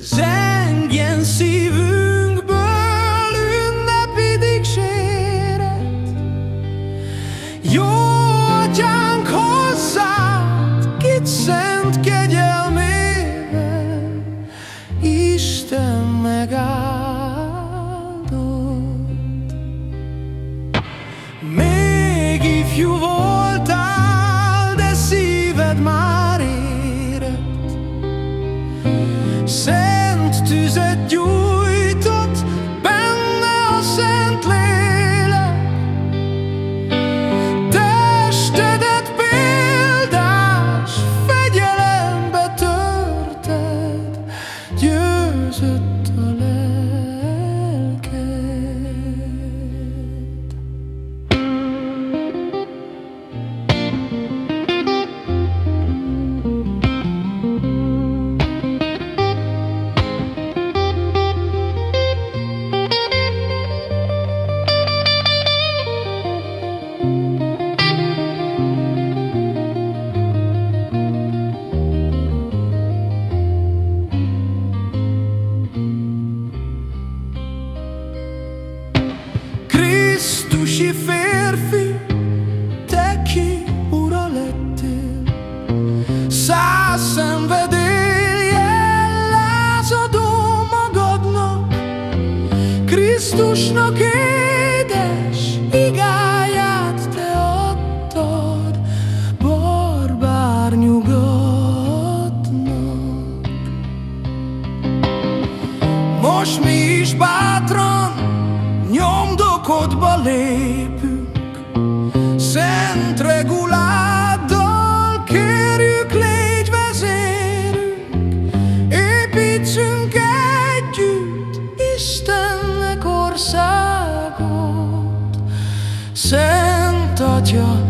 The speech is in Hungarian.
Zengjen szívünkből ünnepi dicséret Jó atyánk hozzád, kit szent kegyelmével Isten megáldott. Még ifjú volt. That you. Kisi férfi, te ki ura lettél. Száz szenvedéllyel lázadó magadnak, Krisztusnak édes igáját te adtad, barbár nyugatnak. Most mi is bátran lakodba lépünk, Szent reguláddal kérjük, légy vezérünk, építsünk együtt Istennek országot. Szent Atya,